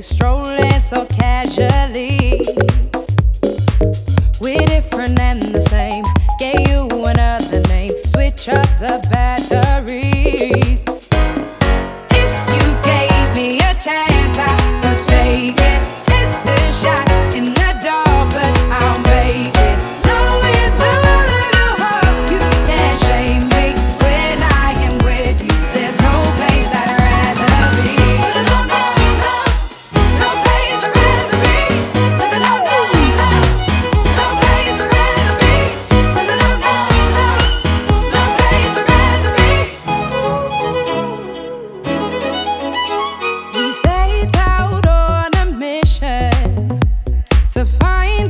Strolling so casually. We're different and the same. Gave you another name. Switch up the battery. to find